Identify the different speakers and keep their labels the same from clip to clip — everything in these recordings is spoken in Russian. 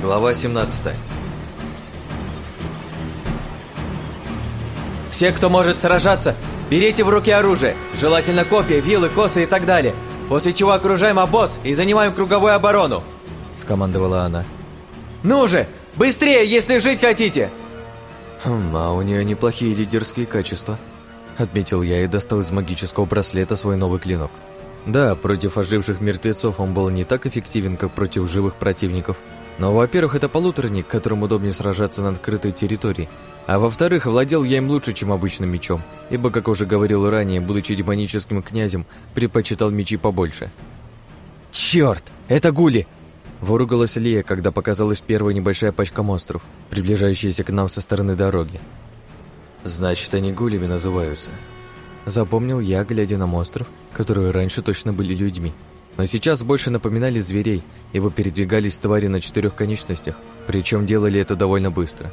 Speaker 1: Глава 17
Speaker 2: Все, кто может сражаться, берите в руки оружие, желательно копья, вилы, косы и так далее, после чего окружаем обоз и занимаем круговую оборону», — скомандовала она. «Ну же, быстрее, если жить хотите!»
Speaker 1: «Хм, а у нее неплохие лидерские качества», — отметил я и достал из магического браслета свой новый клинок. Да, против оживших мертвецов он был не так эффективен, как против живых противников, но, во-первых, это полуторник, которым удобнее сражаться на открытой территории, а во-вторых, владел я им лучше, чем обычным мечом, ибо, как уже говорил ранее, будучи демоническим князем, предпочитал мечи побольше.
Speaker 2: «Чёрт, это гули!»
Speaker 1: Выругалась Лия, когда показалась первая небольшая пачка монстров, приближающаяся к нам со стороны дороги. «Значит, они гулями называются», Запомнил я, глядя на монстров, которые раньше точно были людьми. Но сейчас больше напоминали зверей, ибо передвигались твари на четырех конечностях, причем делали это довольно быстро.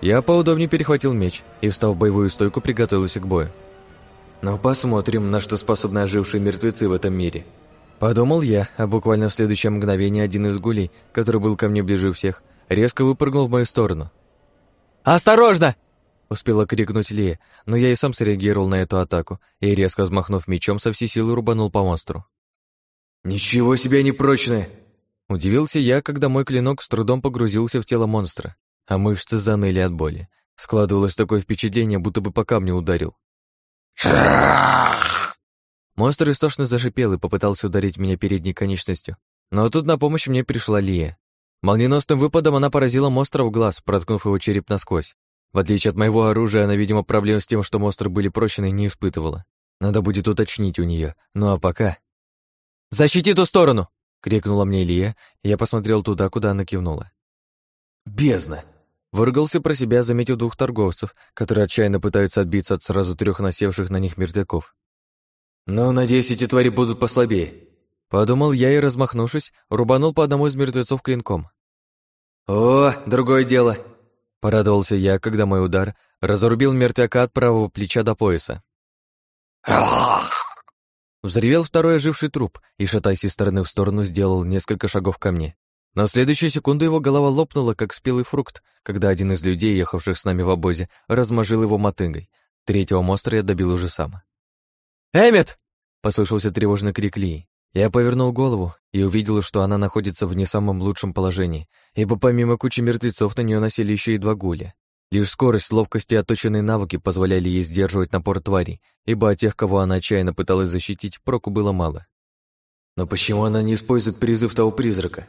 Speaker 1: Я поудобнее перехватил меч и, встав в боевую стойку, приготовился к бою. «Ну, посмотрим, на что способны ожившие мертвецы в этом мире». Подумал я, а буквально в следующее мгновение один из гулей, который был ко мне ближе всех, резко выпрыгнул в мою сторону.
Speaker 2: «Осторожно!»
Speaker 1: Успела крикнуть Лия, но я и сам среагировал на эту атаку и, резко взмахнув мечом, со всей силы рубанул по монстру.
Speaker 2: «Ничего себе непрочное!»
Speaker 1: Удивился я, когда мой клинок с трудом погрузился в тело монстра, а мышцы заныли от боли. Складывалось такое впечатление, будто бы по камню ударил. Монстр истошно зашипел и попытался ударить меня передней конечностью. Но тут на помощь мне пришла Лия. Молниеносным выпадом она поразила монстра в глаз, проткнув его череп насквозь. В отличие от моего оружия, она, видимо, проблем с тем, что монстры были прочны, не испытывала. Надо будет уточнить у нее. Ну а пока...
Speaker 2: «Защити ту сторону!»
Speaker 1: — крикнула мне Илья, и я посмотрел туда, куда она кивнула.
Speaker 2: «Бездна!»
Speaker 1: Выругался про себя, заметив двух торговцев, которые отчаянно пытаются отбиться от сразу трех насевших на них мертвяков.
Speaker 2: «Ну, надеюсь, эти твари будут послабее», —
Speaker 1: подумал я и, размахнувшись, рубанул по одному из мертвецов клинком.
Speaker 2: «О, другое дело!»
Speaker 1: Порадовался я, когда мой удар разрубил мертвяка от правого плеча до пояса. Взревел второй оживший труп и, шатаясь из стороны в сторону, сделал несколько шагов ко мне. Но в следующую секунду его голова лопнула, как спелый фрукт, когда один из людей, ехавших с нами в обозе, размажил его мотыгой. Третьего монстра я добил уже сам.
Speaker 2: «Эммет!»
Speaker 1: — послышался тревожный крик Лии. Я повернул голову и увидел, что она находится в не самом лучшем положении, ибо помимо кучи мертвецов на нее носили еще и два гуля. Лишь скорость, ловкость и отточенные навыки позволяли ей сдерживать напор тварей, ибо от тех, кого она отчаянно пыталась защитить, проку было мало.
Speaker 2: «Но почему она не использует призыв того призрака?»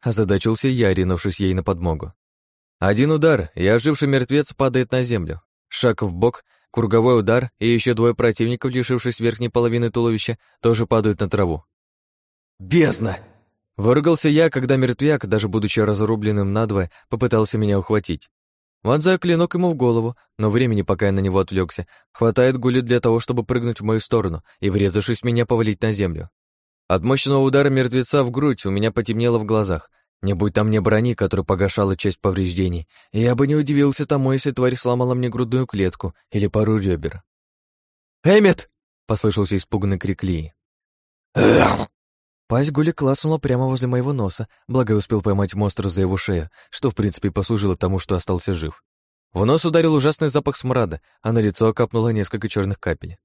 Speaker 1: Озадачился я, ринувшись ей на подмогу. Один удар, и оживший мертвец падает на землю. Шаг в бок, круговой удар, и еще двое противников, лишившись верхней половины туловища, тоже падают на траву.
Speaker 2: «Бездна!»
Speaker 1: Выругался я, когда мертвяк, даже будучи разрубленным надвое, попытался меня ухватить. Вонзаю клинок ему в голову, но времени, пока я на него отвлекся, хватает гули для того, чтобы прыгнуть в мою сторону и, врезавшись меня, повалить на землю. От мощного удара мертвеца в грудь у меня потемнело в глазах. Не будь там мне брони, которая погашала часть повреждений, я бы не удивился тому, если тварь сломала мне грудную клетку или пару ребер.
Speaker 2: «Эммет!»
Speaker 1: — послышался испуганный крик Лии. Пасть Гули класнула прямо возле моего носа, благо успел поймать монстра за его шею, что в принципе послужило тому, что остался жив. В нос ударил ужасный запах смрада, а на лицо капнуло несколько черных капель.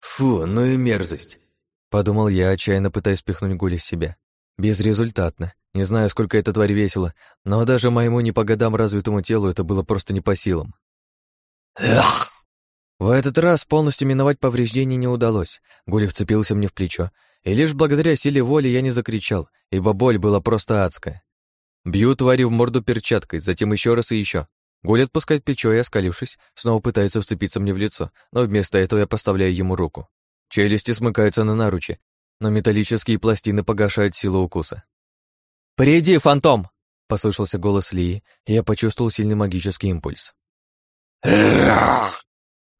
Speaker 2: «Фу, ну и мерзость!»
Speaker 1: — подумал я, отчаянно пытаясь спихнуть Гули с себя. Безрезультатно. Не знаю, сколько эта тварь весила, но даже моему не по годам развитому телу это было просто не по силам.
Speaker 2: «Эх!»
Speaker 1: В этот раз полностью миновать повреждений не удалось. Гули вцепился мне в плечо, и лишь благодаря силе воли я не закричал, ибо боль была просто адская. Бью твари в морду перчаткой, затем еще раз и еще. Гуль отпускает плечо и, оскалившись, снова пытается вцепиться мне в лицо, но вместо этого я поставляю ему руку. Челюсти смыкаются на наруче, но металлические пластины погашают силу укуса.
Speaker 2: «Приди, фантом!»
Speaker 1: — послышался голос Лии, и я почувствовал сильный магический импульс.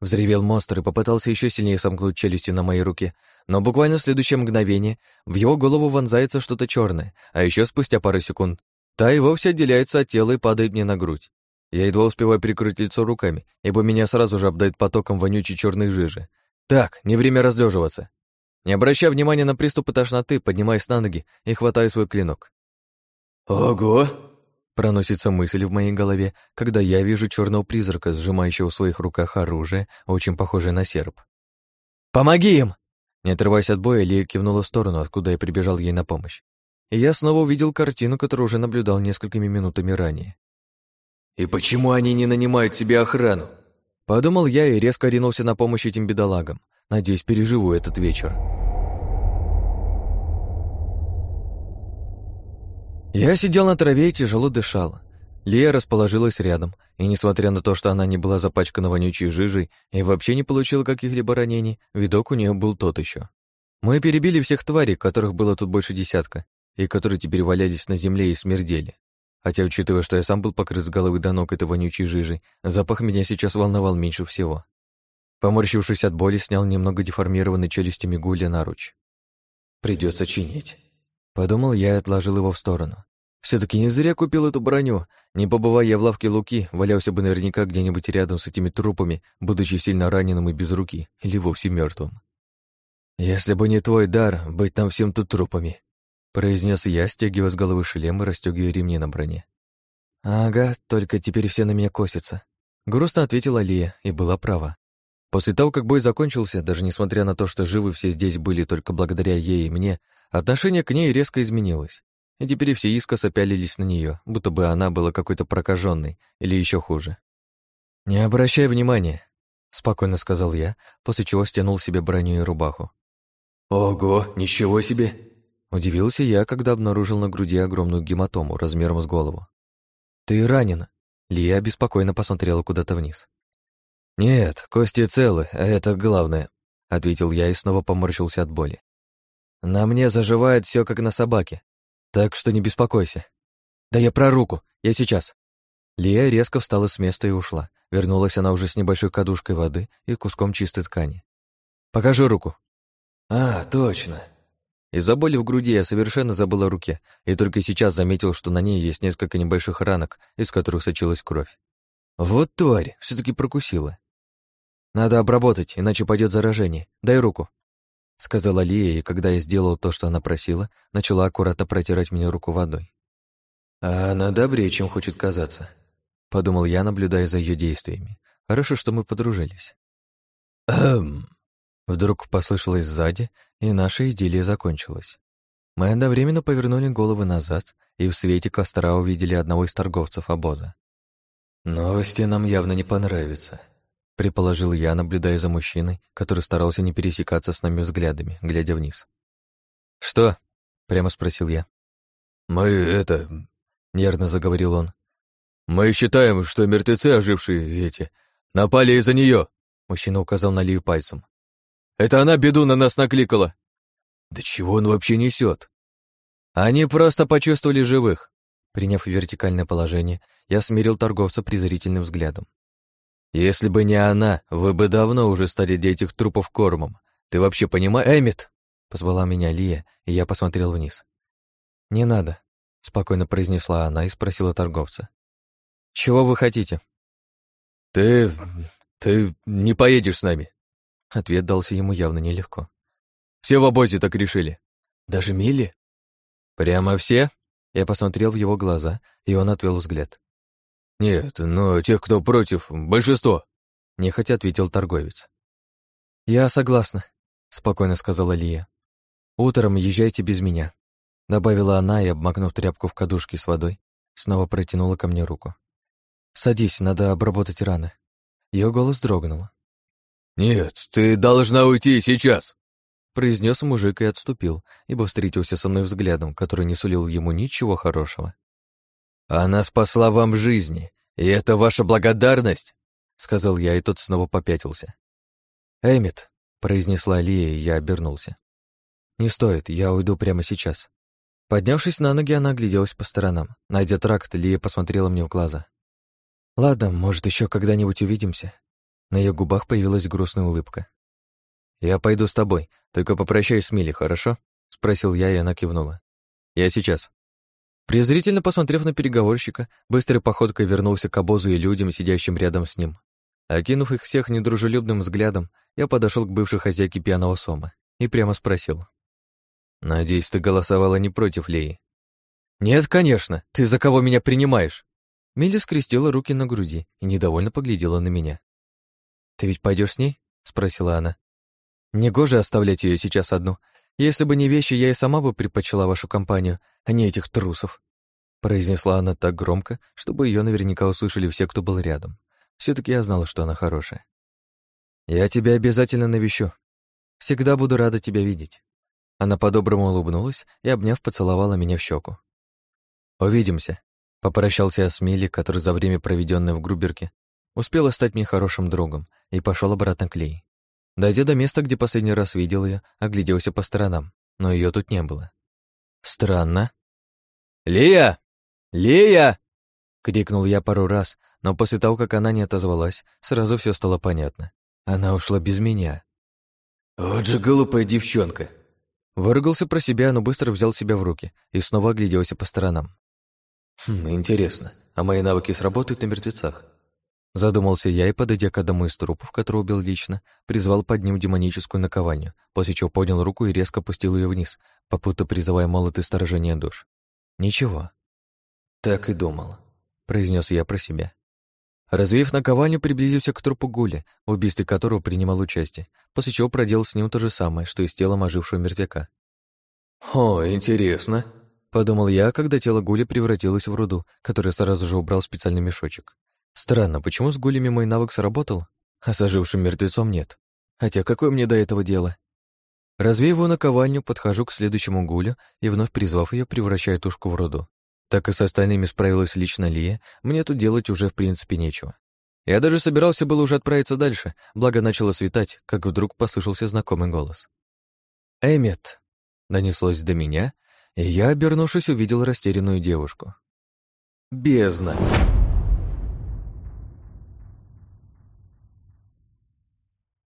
Speaker 1: Взревел монстр и попытался еще сильнее сомкнуть челюсти на моей руке, но буквально в следующее мгновение в его голову вонзается что-то черное, а еще спустя пару секунд та и вовсе отделяется от тела и падает мне на грудь. Я едва успеваю прикрыть лицо руками, ибо меня сразу же обдает потоком вонючей черной жижи. Так, не время разлеживаться. Не обращая внимания на приступы тошноты, поднимаюсь на ноги и хватаю свой клинок.
Speaker 2: «Ого!»
Speaker 1: Проносится мысль в моей голове, когда я вижу черного призрака, сжимающего в своих руках оружие, очень похожее на серп.
Speaker 2: «Помоги им!»
Speaker 1: Не отрываясь от боя, Лия кивнула в сторону, откуда я прибежал ей на помощь. И я снова увидел картину, которую уже наблюдал несколькими минутами ранее.
Speaker 2: «И почему они не нанимают себе охрану?»
Speaker 1: Подумал я и резко ринулся на помощь этим бедолагам. Надеюсь, переживу этот вечер. Я сидел на траве и тяжело дышал. Лия расположилась рядом, и, несмотря на то, что она не была запачкана вонючей жижей и вообще не получила каких-либо ранений, видок у нее был тот еще. Мы перебили всех тварей, которых было тут больше десятка, и которые теперь валялись на земле и смердели. Хотя, учитывая, что я сам был покрыт с головы до ног этой вонючей жижей, запах меня сейчас волновал меньше всего. Поморщившись от боли, снял немного деформированный челюстями гуля наруч.
Speaker 2: Придется чинить.
Speaker 1: Подумал я и отложил его в сторону. Все таки не зря купил эту броню. Не побывая я в лавке Луки, валялся бы наверняка где-нибудь рядом с этими трупами, будучи сильно раненым и без руки, или вовсе мертвым. «Если бы не твой дар, быть там всем тут трупами», произнес я, стягивая с головы шлем и расстегивая ремни на броне. «Ага, только теперь все на меня косятся», — грустно ответила Лия и была права. После того, как бой закончился, даже несмотря на то, что живы все здесь были только благодаря ей и мне, отношение к ней резко изменилось. И теперь все искоса пялились на нее, будто бы она была какой-то прокаженной или еще хуже. «Не обращай внимания», — спокойно сказал я, после чего стянул себе броню и рубаху.
Speaker 2: «Ого, ничего себе!»
Speaker 1: Удивился я, когда обнаружил на груди огромную гематому размером с голову. «Ты ранена?» Лия беспокойно посмотрела куда-то вниз. «Нет, кости целы, а это главное», — ответил я и снова поморщился от боли. «На мне заживает все как на собаке, так что не беспокойся. Да я про руку, я сейчас». Лия резко встала с места и ушла. Вернулась она уже с небольшой кадушкой воды и куском чистой ткани. «Покажи руку».
Speaker 2: «А, точно»,
Speaker 1: из-за боли в груди я совершенно забыл о руке и только сейчас заметил, что на ней есть несколько небольших ранок, из которых сочилась кровь. Вот тварь, все таки прокусила. Надо обработать, иначе пойдет заражение. Дай руку. Сказала Лия, и когда я сделал то, что она просила, начала аккуратно протирать мне руку водой.
Speaker 2: А она добрее, чем хочет казаться.
Speaker 1: Подумал я, наблюдая за ее действиями. Хорошо, что мы подружились.
Speaker 2: Эм.
Speaker 1: Вдруг послышалось сзади, и наша идиллия закончилась. Мы одновременно повернули головы назад и в свете костра увидели одного из торговцев обоза.
Speaker 2: «Новости нам явно не понравятся», — предположил
Speaker 1: я, наблюдая за мужчиной, который старался не пересекаться с нами взглядами, глядя вниз. «Что?» — прямо спросил я.
Speaker 2: «Мы это...»
Speaker 1: — нервно заговорил он.
Speaker 2: «Мы считаем, что мертвецы, ожившие эти, напали из-за нее.
Speaker 1: Мужчина указал на Лию пальцем.
Speaker 2: Это она беду на нас накликала. Да чего он вообще несет?
Speaker 1: Они просто почувствовали живых. Приняв вертикальное положение, я смирил торговца презрительным взглядом. Если бы не она, вы бы давно уже стали для этих трупов кормом. Ты вообще понимаешь, Эмит? Позвала меня Лия, и я посмотрел вниз. «Не надо», — спокойно произнесла она и спросила торговца. «Чего вы хотите?»
Speaker 2: «Ты... ты не поедешь с нами»,
Speaker 1: Ответ дался ему явно нелегко.
Speaker 2: «Все в обозе так решили.
Speaker 1: Даже Милли?» «Прямо все?» Я посмотрел в его глаза, и он отвел взгляд.
Speaker 2: «Нет, но тех, кто против, большинство», —
Speaker 1: нехотя ответил торговец. «Я согласна», — спокойно сказала Лия. «Утром езжайте без меня», — добавила она и, обмакнув тряпку в кадушке с водой, снова протянула ко мне руку. «Садись, надо обработать раны». Ее голос дрогнул.
Speaker 2: «Нет, ты должна уйти сейчас!»
Speaker 1: произнес мужик и отступил, ибо встретился со мной взглядом, который не сулил ему ничего хорошего.
Speaker 2: «Она спасла вам жизни, и это ваша благодарность?»
Speaker 1: сказал я, и тот снова попятился. «Эмит», — произнесла Лия, и я обернулся. «Не стоит, я уйду прямо сейчас». Поднявшись на ноги, она огляделась по сторонам. Найдя тракт, Лия посмотрела мне в глаза. «Ладно, может, еще когда-нибудь увидимся. На ее губах появилась грустная улыбка. «Я пойду с тобой, только попрощаюсь с Милли, хорошо?» — спросил я, и она кивнула. «Я сейчас». Презрительно посмотрев на переговорщика, быстрой походкой вернулся к обозу и людям, сидящим рядом с ним. Окинув их всех недружелюбным взглядом, я подошел к бывшей хозяйке пьяного сома и прямо спросил. «Надеюсь, ты голосовала не против Леи?» «Нет, конечно, ты за кого меня принимаешь?» Милли скрестила руки на груди и недовольно поглядела на меня. «Ты ведь пойдешь с ней?» — спросила она. «Негоже оставлять ее сейчас одну. Если бы не вещи, я и сама бы предпочла вашу компанию, а не этих трусов», — произнесла она так громко, чтобы ее наверняка услышали все, кто был рядом. все таки я знала, что она хорошая. «Я тебя обязательно навещу. Всегда буду рада тебя видеть». Она по-доброму улыбнулась и, обняв, поцеловала меня в щеку. «Увидимся», — попрощался я с Милли, который за время, проведенное в Груберке, успела стать мне хорошим другом, и пошел обратно к Лей. Дойдя до места, где последний раз видел ее, огляделся по сторонам, но ее тут не было. Странно.
Speaker 2: «Лия! Лия!»
Speaker 1: — крикнул я пару раз, но после того, как она не отозвалась, сразу все стало понятно. Она ушла без меня.
Speaker 2: «Вот же глупая девчонка!»
Speaker 1: Выругался про себя, но быстро взял себя в руки и снова огляделся по сторонам.
Speaker 2: Хм, интересно, а мои навыки сработают на мертвецах?
Speaker 1: Задумался я и, подойдя к одному из трупов, который убил лично, призвал под ним демоническую наковальню, после чего поднял руку и резко опустил ее вниз, попутно призывая молот и сторожение душ. Ничего.
Speaker 2: Так и думал,
Speaker 1: произнес я про себя. Развеяв наковальню, приблизился к трупу Гули, в убийстве которого принимал участие, после чего проделал с ним то же самое, что и с телом ожившего мертвяка.
Speaker 2: «О, интересно»,
Speaker 1: Подумал я, когда тело Гули превратилось в руду, который сразу же убрал в специальный мешочек. Странно, почему с Гулями мой навык сработал, а с ожившим мертвецом нет? Хотя какое мне до этого дело? Развеяв его наковальню, подхожу к следующему Гулю и, вновь призвав ее, превращаю тушку в руду. Так и с остальными справилась лично Лия, мне тут делать уже в принципе нечего. Я даже собирался было уже отправиться дальше, благо начало светать, как вдруг послышался знакомый голос. «Эммет!» — донеслось до меня, и я, обернувшись, увидел растерянную девушку.
Speaker 2: «Бездна!»